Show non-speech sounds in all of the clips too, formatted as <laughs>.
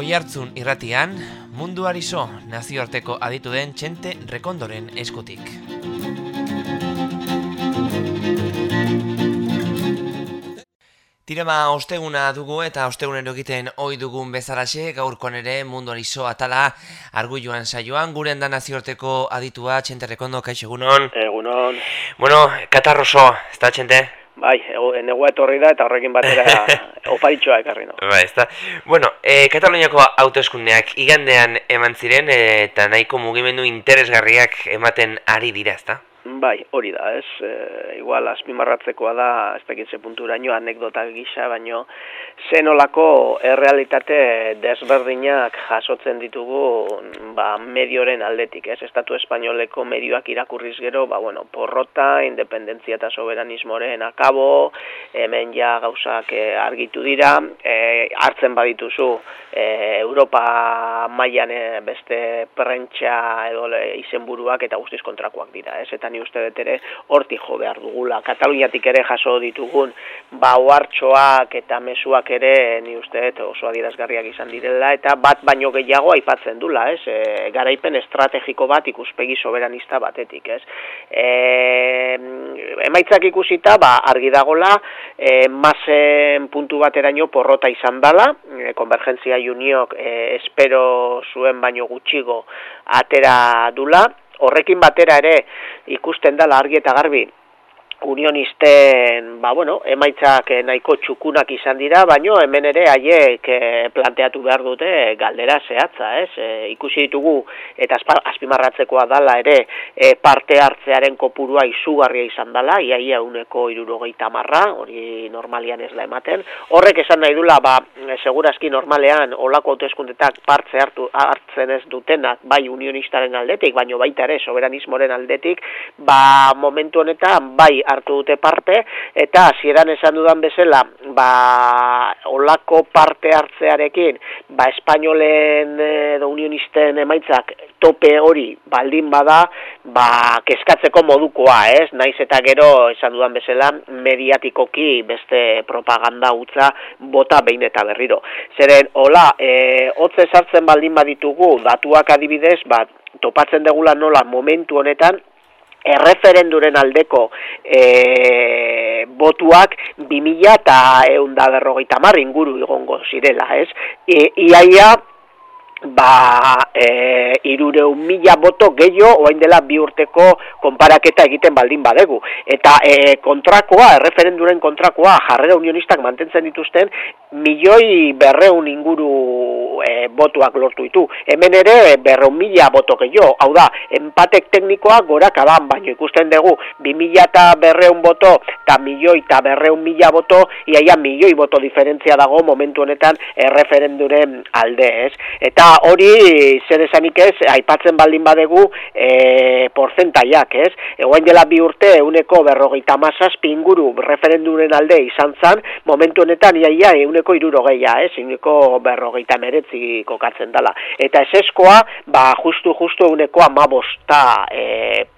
Oihartzun irratian, mundu arizo nazioarteko aditu den txente rekondoren eskutik. Tirema osteguna dugu eta ostegunero egiten ohi dugun bezalaxe, gaurkoan ere mundu arizo atala argulluan saioan, guren da nazioarteko aditua txente rekondo, kaixo egunon? Egunon. Bueno, katarroso, ez da txente? Bai, negua etorri da eta horrekin batera <laughs> oparitxoa ekarri no. Bai, ez da. Bueno, e, Kataloniako autoeskundeak igandean eman ziren eta nahiko mugimendu interesgarriak ematen ari dira, ez da? Bai, hori da, ez? E, igual, azpimarratzekoa da, ez dakitze punturaino, anekdota gisa, baino, zenolako errealitate desberdinak jasotzen ditugu ba, medioren aldetik, ez? Estatu espainoleko medioak irakurriz gero, ba, bueno, porrota, independentzia eta soberanismoren akabo, hemen ja gauzak e, argitu dira, e, hartzen badituzu e, Europa mailan beste prentsa edo izenburuak eta guztiz kontrakoak dira, ez? Eta ni uste dut ere horti jo behar dugula. Kataluniatik ere jaso ditugun bauartxoak eta mesuak ere ni uste dut oso adierazgarriak izan direla eta bat baino gehiago aipatzen dula, ez? E, garaipen estrategiko bat ikuspegi soberanista batetik, ez? E, emaitzak ikusita, ba, argi dagola, e, masen puntu bateraino porrota izan dala, e, Konvergentzia Juniok e, espero zuen baino gutxigo atera dula, horrekin batera ere ikusten dela argi eta garbi unionisten, ba, bueno, emaitzak eh, nahiko txukunak izan dira, baino hemen ere haiek eh, planteatu behar dute galdera zehatza, ez? E, ikusi ditugu eta azpimarratzekoa dala ere e, parte hartzearen kopurua izugarria izan dala, iaia uneko irurogeita marra, hori normalian ez da ematen. Horrek esan nahi dula, ba, segurazki normalean olako autoeskundetak partze hartu, hartzen ez dutenak, bai unionistaren aldetik, baino baita ere soberanismoren aldetik, ba, momentu honetan, bai hartu dute parte eta hasieran esan dudan bezala ba olako parte hartzearekin ba espainolen edo unionisten emaitzak tope hori baldin bada ba keskatzeko modukoa, ez? Naiz eta gero esan dudan bezala mediatikoki beste propaganda utza bota behin eta berriro. Zeren hola, eh hotze sartzen baldin baditugu datuak adibidez, ba topatzen degula nola momentu honetan erreferenduren aldeko e, botuak 2000 eta eunda berrogeita mar inguru igongo zirela, ez? E, iaia, ba, e, irureun mila boto gehiago, oain dela bi urteko konparaketa egiten baldin badegu. Eta e, kontrakoa, erreferenduren kontrakoa, jarrera unionistak mantentzen dituzten, milioi berreun inguru e, botuak lortu ditu. Hemen ere berreun mila boto gehiago, hau da, empatek teknikoa gora kaban, baino ikusten dugu, bi mila eta berreun boto, eta milioi eta berreun mila boto, iaia milioi boto diferentzia dago momentu honetan erreferenduren alde, ez? Eta hori zer esanik ez, aipatzen baldin badegu e, porcentaiak, ez? Egoen dela bi urte, euneko berrogeita masaz, pinguru referenduren alde izan zan, momentu honetan iaia euneko irurogeia, ez? Euneko berrogeita meretzi kokatzen dela. Eta ez eskoa, ba, justu, justu euneko amabosta e,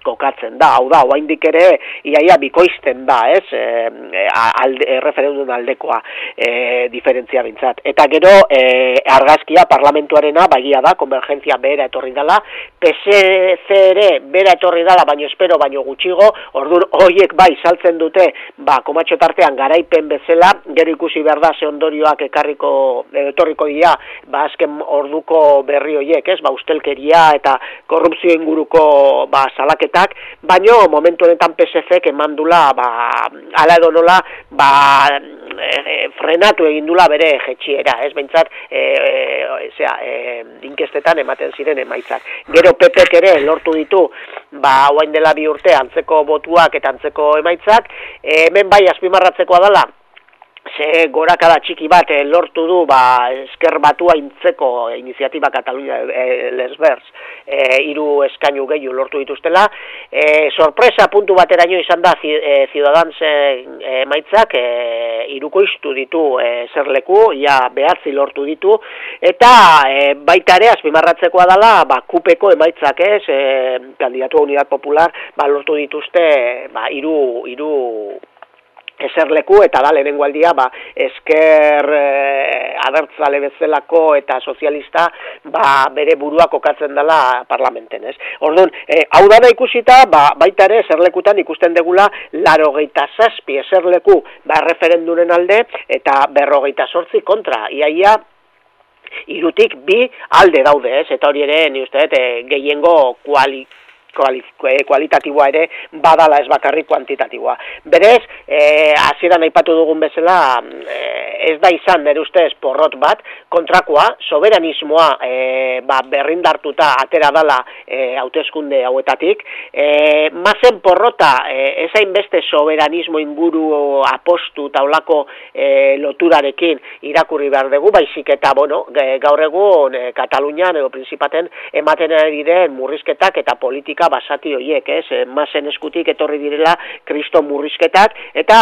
kokatzen da. Hau da, oain ere, iaia bikoizten da, ez? E, alde, referendun aldekoa e, diferentzia bintzat. Eta gero, e, argazkia parlamentuarena bagia da, konvergentzia bera etorri dela, PSC ere bera etorri dela, baino espero, baino gutxigo, ordur hoiek bai saltzen dute, ba, komatxo tartean garaipen bezala, gero ikusi behar da, ze ondorioak ekarriko, etorriko dira, ba, azken orduko berri hoiek, ez, ba, ustelkeria eta korrupzio inguruko, ba, salaketak, baino, momentu honetan PSC emandula, ba, ala edo nola, ba, e, frenatu egin dula bere jetxiera, ez behintzat, e, e, zera, e, inkestetan ematen ziren emaitzak. Gero pepek ere lortu ditu, ba, hauain dela bi urte, antzeko botuak eta antzeko emaitzak, e, hemen bai azpimarratzekoa dela, ze gorakada txiki bat eh, lortu du ba, esker batua intzeko iniziatiba Katalunia e, lesbers e, iru eskainu gehiu lortu dituztela. E, sorpresa puntu bateraino izan da e, Ciudadansen e, maitzak e, iruko iztu ditu e, zerleku, ja behatzi lortu ditu. Eta e, baita ere azpimarratzekoa dela ba, kupeko emaitzak ez e, kandidatu unidad popular ba, lortu dituzte ba, iru, iru eserleku eta da lehenengo aldia ba, esker e, abertzale bezalako eta sozialista ba, bere burua kokatzen dela parlamenten, ez? Orduan, e, hau da ikusita, ba, baita ere eserlekutan ikusten degula larogeita zazpi eserleku ba, referenduren alde eta berrogeita sortzi kontra. Iaia, irutik bi alde daude, ez? Eta hori ere, ni uste, e, gehiengo kualik Eh, kualitatiboa ere badala ez bakarrik kuantitatiboa. Berez, eh, hasieran aipatu dugun bezala, eh, ez da izan nire ustez porrot bat, kontrakoa, soberanismoa eh, ba, berrindartuta atera dala eh, hauteskunde hauetatik, eh, mazen porrota eh, ezain beste soberanismo inguru apostu taulako eh, loturarekin irakurri behar dugu, baizik eta, bueno, gaur egun eh, Katalunian edo Principaten ematen ari den murrizketak eta politika basati hoiek, ez? Eh, masen eskutik etorri direla kristo murrizketak eta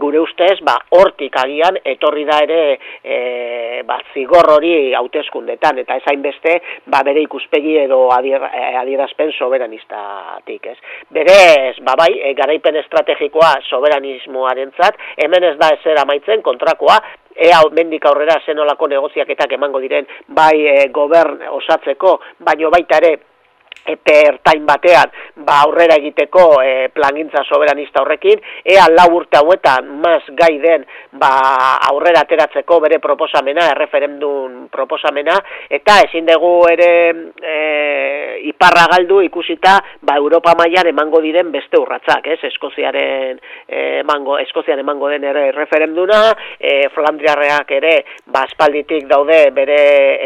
gure ustez, ba, hortik agian etorri da ere e, ba, zigor hori hauteskundetan eta ezain beste, ba, bere ikuspegi edo adier, eh, adierazpen soberanistak, ez? Berez, ba, bai, e, garaipen estrategikoa soberanismoarentzat, hemen ez da ezer amaitzen kontrakoa, ea mendik aurrera zenolako negoziaketak emango diren bai e, gobern osatzeko, baino baita ere epe ertain batean ba aurrera egiteko e, plangintza soberanista horrekin ea lau urte hauetan mas gai den ba aurrera ateratzeko bere proposamena erreferendum proposamena eta ezin dugu ere e, iparra galdu ikusita ba Europa mailan emango diren beste urratzak ez? Eskoziaren e, emango Eskozian emango den ere referenduna e, Flandriarreak ere ba aspalditik daude bere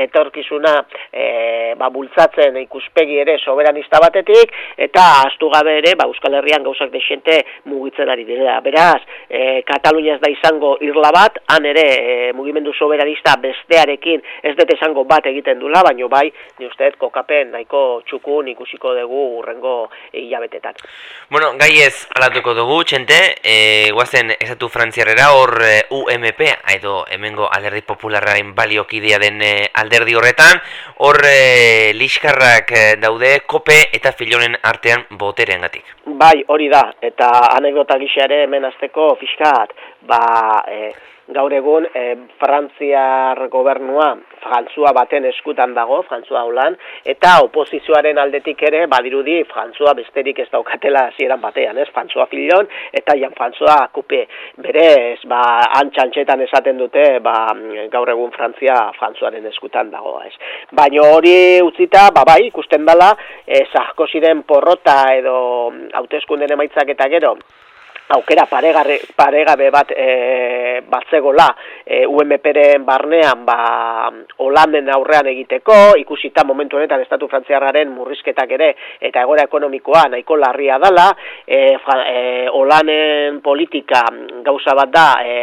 etorkizuna e, ba bultzatzen ikuspegi ere soberanista batetik eta astu gabe ere ba Euskal Herrian gauzak desente mugitzen ari dira. Beraz, e, Katalunia ez da izango irla bat, han ere e, mugimendu soberanista bestearekin ez dut izango bat egiten dula, baino bai, ni usteet kokapen nahiko txukun ikusiko dugu urrengo hilabetetan. Bueno, gai ez alatuko dugu, txente, e, guazen esatu frantziarrera hor e, UMP, edo hemengo alderdi popularrain baliokidea den e, alderdi horretan, hor e, liskarrak e, daude kope eta filonen artean boteren gatik. Bai, hori da, eta anekdota gixeare hemen azteko fiskat, ba, e, gaur egun e, Frantziar gobernua Frantzua baten eskutan dago, Frantzua holan, eta oposizioaren aldetik ere, badirudi, Frantzua besterik ez daukatela zieran batean, ez? Frantzua filon, eta Jan Frantzua kupe. Berez, ba, antxantxetan esaten dute, ba, gaur egun Frantzia Frantzuaren eskutan dago, ez? Baina hori utzita, ba, bai, ikusten dela, e, ziren porrota edo hauteskunden emaitzak eta gero, aukera paregabe bat e, batzegola e, UMPren barnean ba, Holanden aurrean egiteko, ikusita momentu honetan Estatu Frantziarraren murrizketak ere eta egora ekonomikoa nahiko larria dala, e, e, Holanden politika gauza bat da e,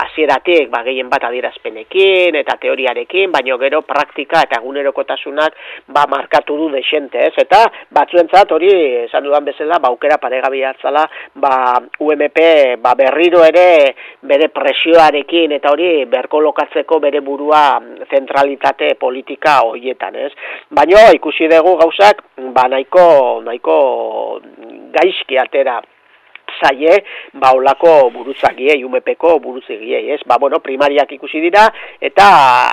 hasieratik ba, gehien bat adierazpenekin eta teoriarekin, baino gero praktika eta egunerokotasunak ba, markatu du desente, ez? Eta batzuentzat hori esan dudan bezala ba, aukera paregabia hartzala ba, UMP ba, berriro ere bere presioarekin eta hori berkolokatzeko bere burua zentralitate politika hoietan, ez? Baina ikusi dugu gauzak ba nahiko nahiko gaizki atera zaie, ba, olako buruzagie, UMPko buruzagie, ez? Ba, bueno, primariak ikusi dira, eta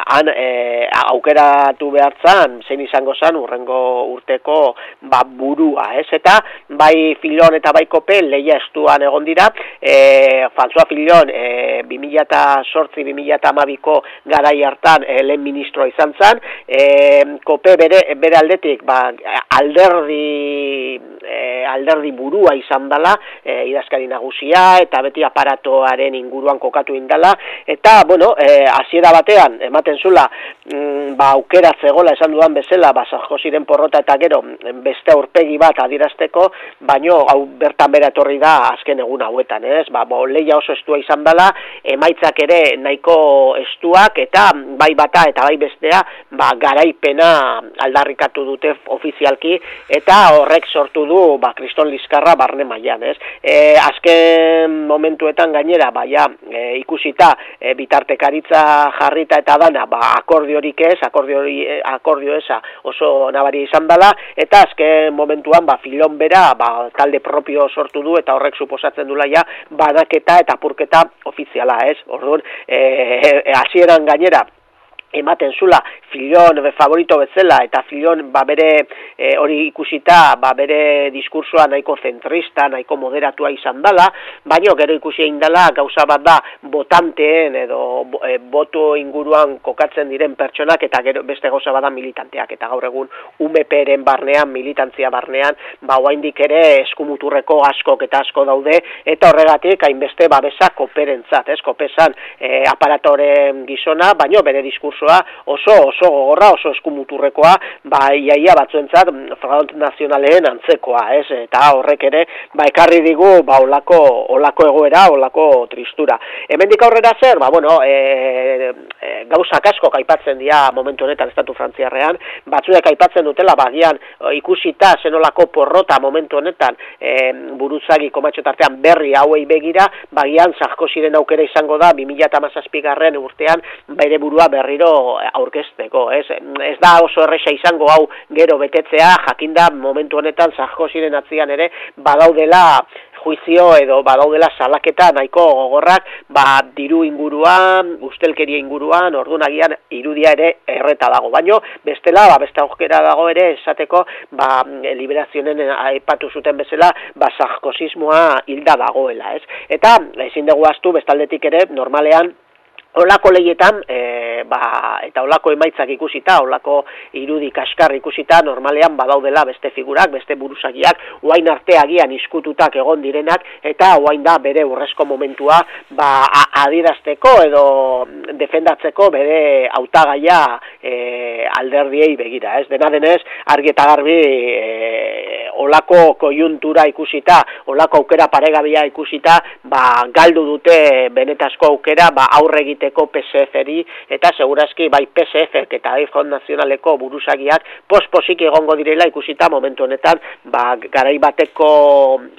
han e, aukeratu behartzan, zein izango zan, urrengo urteko, ba, burua, ez? Eta, bai filon eta bai kope, leia estuan egon dira, e, Frantzua filon, e, 2000 eta sortzi, 2000 eta amabiko garai hartan, e, lehen ministroa izan zan, e, kope bere, bere aldetik, ba, alderdi, e, alderdi burua izan dela, e, idazkari nagusia eta beti aparatoaren inguruan kokatu indala eta bueno, eh hasiera batean ematen zula mm, ba aukera zegola esan dudan bezala ba Josiren porrota eta gero beste aurpegi bat adirazteko, baino hau bertan bera etorri da azken egun hauetan, ez? Ba bo, leia oso estua izan dela, emaitzak ere nahiko estuak eta bai bata eta bai bestea, ba garaipena aldarrikatu dute ofizialki eta horrek sortu du ba Kriston Liskarra barne mailan, ez? E, azken momentuetan gainera, ba, ja, e, ikusita e, bitartekaritza jarrita eta dana, ba, akordiorik ez, akordio, akordio eza oso nabari izan dela, eta azken momentuan, ba, filon bera, ba, talde propio sortu du, eta horrek suposatzen dula ja, banaketa eta purketa ofiziala, ez? Orduan, e, hasieran gainera, ematen zula filon favorito bezala eta filon ba bere e, hori ikusita ba bere diskursoa nahiko zentrista, nahiko moderatua izan dala, baino gero ikusi egin dela gauza bat da botanteen edo e, boto inguruan kokatzen diren pertsonak eta gero beste gauza bada militanteak. Eta gaur egun UMPren barnean, militantzia barnean, ba oraindik ere eskumuturreko askok eta asko daude eta horregatik hainbeste babesa koperentzat, ez? Kopesan e, aparatoren gizona, baino bere diskurso oso oso gogorra, oso eskumuturrekoa, ba iaia batzuentzat mm, front nazionaleen antzekoa, ez? Eta horrek ere ba ekarri digu ba olako olako egoera, olako tristura. Hemendik aurrera zer? Ba bueno, e, e, gauza asko aipatzen dira momentu honetan estatu frantziarrean, batzuek aipatzen dutela bagian ikusita zenolako porrota momentu honetan e, buruzagi komatxo tartean berri hauei begira, bagian Sarkoziren aukera izango da 2017garren urtean bere burua berriro aurkezteko, ez? Ez da oso erresa izango hau gero betetzea, jakinda momentu honetan Sarkoziren atzian ere badaudela juizio edo badaudela salaketa nahiko gogorrak, ba diru inguruan, ustelkeria inguruan, ordunagian irudia ere erreta dago. Baino bestela, ba beste aukera dago ere esateko, ba liberazionen aipatu zuten bezala, ba sarkozismoa hilda dagoela, ez? Eta ezin dugu astu bestaldetik ere normalean Olako lehietan, e, ba, eta olako emaitzak ikusita, olako irudi kaskar ikusita, normalean badaudela beste figurak, beste buruzagiak, uain arteagian iskututak egon direnak, eta uain da bere urrezko momentua ba, adirazteko edo defendatzeko bere hautagaia e, alderdiei begira. Ez dena denez, argi eta garbi e, olako kojuntura ikusita, olako aukera paregabia ikusita, ba, galdu dute benetazko aukera, ba, aurre egiteko PSF-eri, eta segurazki bai PSF eta iPhone nazionaleko buruzagiak posposik egongo direla ikusita momentu honetan, ba, garaibateko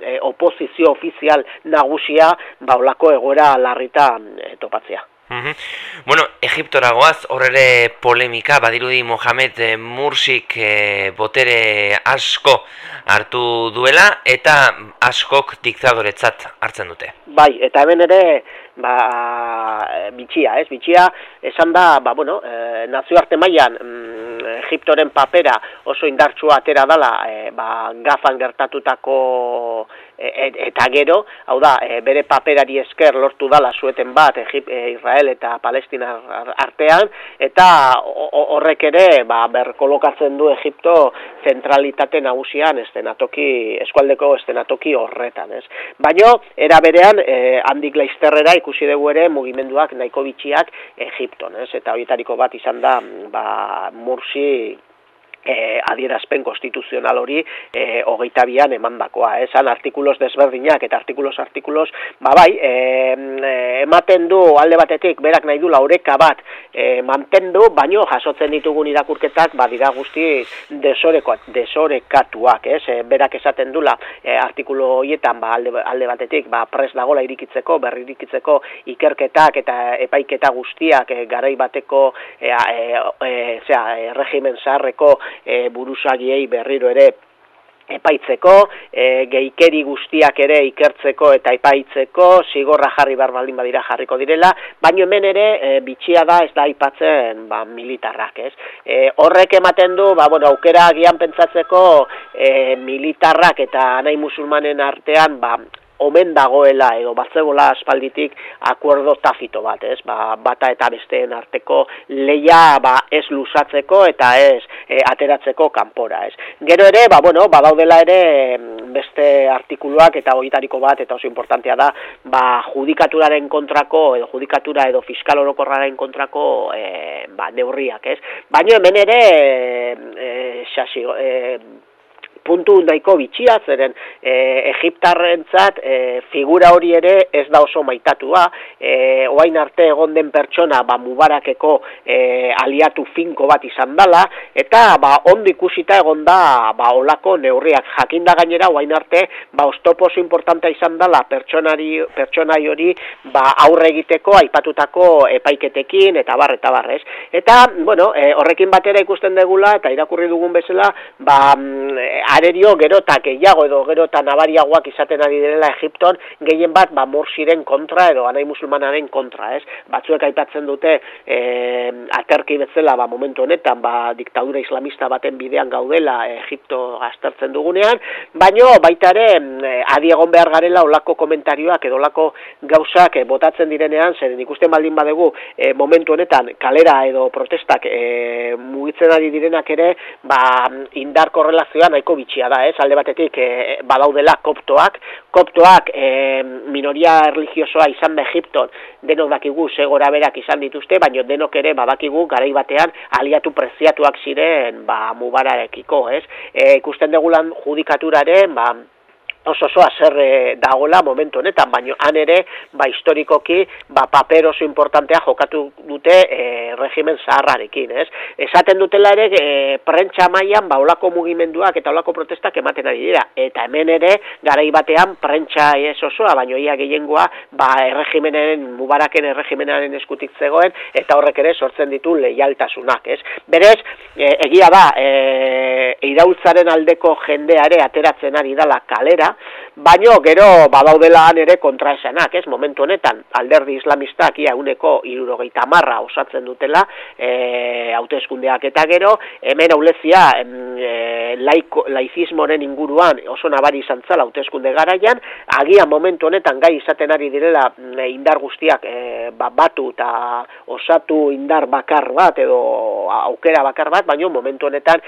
e, oposizio ofizial nagusia, ba, olako egoera larrita e, topatzea. Bueno, Egiptora goaz, horre polemika, badirudi Mohamed eh, Mursik eh, botere asko hartu duela, eta askok diktadoretzat hartzen dute. Bai, eta hemen ere, ba, bitxia, ez? Bitxia, esan da, ba, bueno, e, nazioarte mailan mm, Egiptoren papera oso indartsua atera dala, e, ba, gafan gertatutako E, eta gero, hau da, e, bere paperari esker lortu dala zueten bat Egip, e, Israel eta Palestina artean, eta horrek ere, ba, berkolokatzen du Egipto zentralitate nagusian estenatoki, eskualdeko estenatoki horretan, ez. Baino, era berean, e, handik laizterrera ikusi dugu ere mugimenduak nahiko bitxiak Egipton, ez, eta horietariko bat izan da, ba, Mursi e, adierazpen konstituzional hori e, hogeita bian emandakoa, esan artikulos desberdinak eta artikulos artikulos, ba bai, e, ematen du alde batetik berak nahi du laureka bat e, mantendu, baino jasotzen ditugun irakurketak ba dira guzti desoreko, desorekatuak, ez? E, berak esaten dula e, artikulu horietan ba, alde, alde batetik ba, pres dagola irikitzeko, berri irikitzeko ikerketak eta epaiketa guztiak e, garai bateko e, e, e, zera, e, regimen zaharreko e, buruzagiei berriro ere epaitzeko, e, geikeri guztiak ere ikertzeko eta epaitzeko, zigorra jarri bar baldin badira jarriko direla, baino hemen ere e, bitxia da ez da aipatzen ba, militarrak, ez? E, horrek ematen du, ba, bueno, aukera agian pentsatzeko e, militarrak eta nahi musulmanen artean, ba, omen dagoela edo batzegola aspalditik akuerdo tafito bat, ez? Ba, bata eta besteen arteko leia ba, ez lusatzeko eta ez e, ateratzeko kanpora, ez? Gero ere, ba, bueno, badaudela ere beste artikuluak eta horitariko bat eta oso importantea da, ba, judikaturaren kontrako edo judikatura edo fiskal orokorraren kontrako e, ba, neurriak, ez? Baina hemen ere e, xasi, e, puntu nahiko bitxia, zeren e, Egiptarrentzat e, figura hori ere ez da oso maitatua, e, oain arte egon den pertsona ba, mubarakeko e, aliatu finko bat izan dela, eta ba, ondo ikusita egon da ba, olako neurriak jakinda gainera, oain arte ba, ostopo oso importantea izan dela pertsonari, pertsonai hori ba, aurre egiteko aipatutako epaiketekin eta bar, eta barrez. Eta, bueno, e, horrekin batera ikusten degula, eta irakurri dugun bezala, ba, arerio gerotak gehiago edo gerota nabariagoak izaten ari direla Egipton, gehien bat, ba, morsiren kontra edo anai musulmanaren kontra, ez? Batzuek aipatzen dute, e, aterki betzela, ba, momentu honetan, ba, diktadura islamista baten bidean gaudela Egipto aztertzen dugunean, baino, baita ere, mm, adiegon behar garela olako komentarioak edo olako gauzak e, botatzen direnean, zeren ikusten baldin badegu, e, momentu honetan, kalera edo protestak e, mugitzen ari direnak ere, ba, indar korrelazioa nahiko bitxia da, ez? Alde batetik e, badaudela koptoak, koptoak e, minoria religiosoa izan da Egipton, denok dakigu segora berak izan dituzte, baino denok ere badakigu garai batean aliatu preziatuak ziren ba, mubararekiko, ez? E, ikusten degulan judikaturaren, ba, oso oso azerre dagola momentu honetan, baino han ere, ba, historikoki, ba, paper oso importantea jokatu dute e, regimen zaharrarekin, ez? Esaten dutela ere, e, prentsa mailan ba, olako mugimenduak eta olako protestak ematen ari dira, eta hemen ere, garai batean, prentsa ez osoa, baino ia gehiengoa, ba, erregimenen, mubaraken erregimenaren eskutik zegoen, eta horrek ere sortzen ditu leialtasunak, ez? Berez, e, egia da, e, iraultzaren aldeko jendeare ateratzen ari dala kalera, baino gero badaudela ere kontraesanak, ez? Momentu honetan alderdi islamistak ia uneko irurogeita marra osatzen dutela e, hauteskundeak. Eta gero hemen aulezia e, laiko, laizismoren inguruan oso nabari izan zala hauteskunde garaian agian momentu honetan gai izaten ari direla mm, indar guztiak e, ba, batu eta osatu indar bakar bat edo aukera bakar bat, baino momentu honetan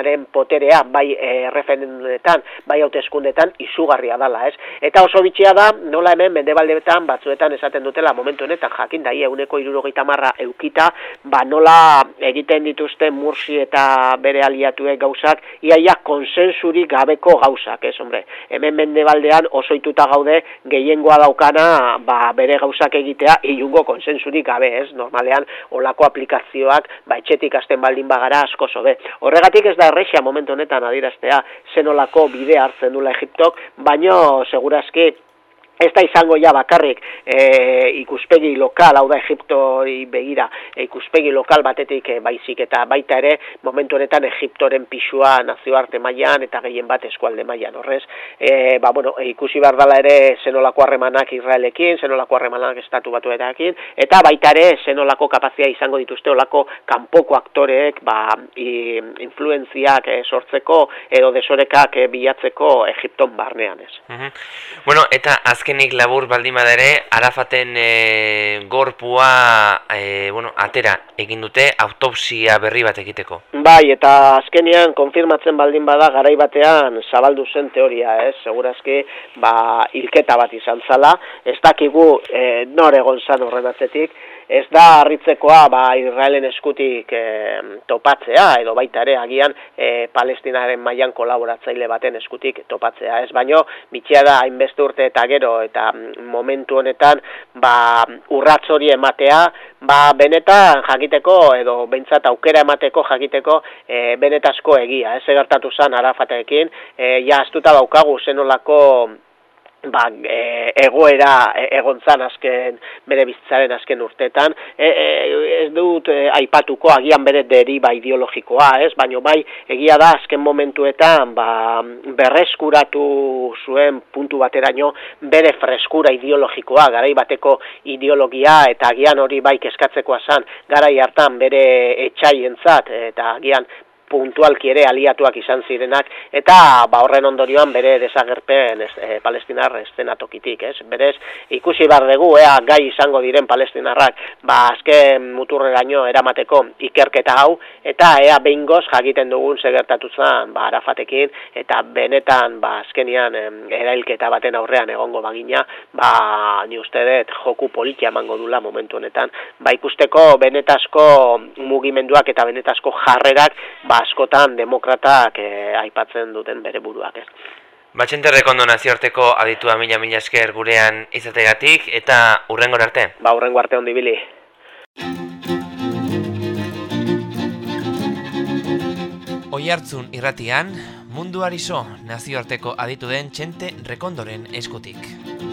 islamistaren poterea bai e, referendunetan, bai hauteskundetan izugarria dala, ez? Eta oso bitxia da, nola hemen mendebaldeetan batzuetan esaten dutela momentu honetan jakin da euneko irurogeita marra eukita, ba nola egiten dituzte mursi eta bere aliatuek gauzak, iaia konsensuri gabeko gauzak, ez, hombre? Hemen mendebaldean oso ituta gaude gehiengoa daukana ba, bere gauzak egitea ilungo konsensurik gabe, ez? Normalean, olako aplikazioak, ba, etxetik asten baldin bagara asko zobe. Horregatik ez da errexia momentu honetan adiraztea zenolako bide hartzen dula Egipto TikTok, baino segurazki ez da izango ja bakarrik e, ikuspegi lokal, hau da Egiptori begira, e, ikuspegi lokal batetik e, baizik eta baita ere momentu honetan Egiptoren pisua nazioarte mailan eta gehien bat eskualde mailan horrez. E, ba, bueno, e, ikusi behar dela ere zenolako harremanak Israelekin, zenolako harremanak estatu batu erakin, eta baita ere zenolako kapazia izango dituzte olako kanpoko aktoreek ba, i, influenziak e, sortzeko edo desorekak e, bilatzeko Egipton barnean ez. Bueno, eta azken azkenik labur baldin bada ere, Arafaten e, gorpua e, bueno, atera egin dute autopsia berri bat egiteko. Bai, eta azkenian konfirmatzen baldin bada garai batean zabaldu zen teoria, ez? Segurazki, ba, hilketa bat izan zala, ez dakigu e, nor egon zan horren atzetik, ez da harritzekoa ba, Israelen eskutik e, topatzea, edo baita ere agian e, Palestinaren mailan kolaboratzaile baten eskutik topatzea. Ez baino, bitxea da hainbeste urte eta gero, eta momentu honetan ba, urratz hori ematea, ba, benetan jakiteko, edo behintzat aukera emateko jakiteko e, benetasko egia. Ez egertatu zan Arafatekin, e, ja astuta daukagu zenolako ba, e, egoera e, egontzan azken bere bizitzaren azken urtetan e, e, ez dut e, aipatuko agian bere deriba ideologikoa ez? Baino bai egia da azken momentuetan ba, berreskuratu zuen puntu bateraino bere freskura ideologikoa garai bateko ideologia eta agian hori bai kezkatzekoa zan garai hartan bere etxaientzat eta agian puntualki ere aliatuak izan zirenak eta ba horren ondorioan bere desagerpen ez, e, palestinar estenatokitik, ez? Berez ikusi bar dugu ea gai izango diren palestinarrak ba azken muturreraino eramateko ikerketa hau eta ea behingoz jakiten dugun segertatu zen ba Arafatekin eta benetan ba azkenian erailketa baten aurrean egongo bagina, ba ni uste dut joku politia emango dula momentu honetan, ba ikusteko benetasko mugimenduak eta benetasko jarrerak ba askotan demokratak e, aipatzen duten bere buruak ez. Batxente rekondo nazioarteko aditua mila mila esker gurean izategatik eta urrengo arte. Ba, urrengo arte ondi bili. Oihartzun irratian, mundu ariso nazioarteko aditu den txente rekondoren eskutik.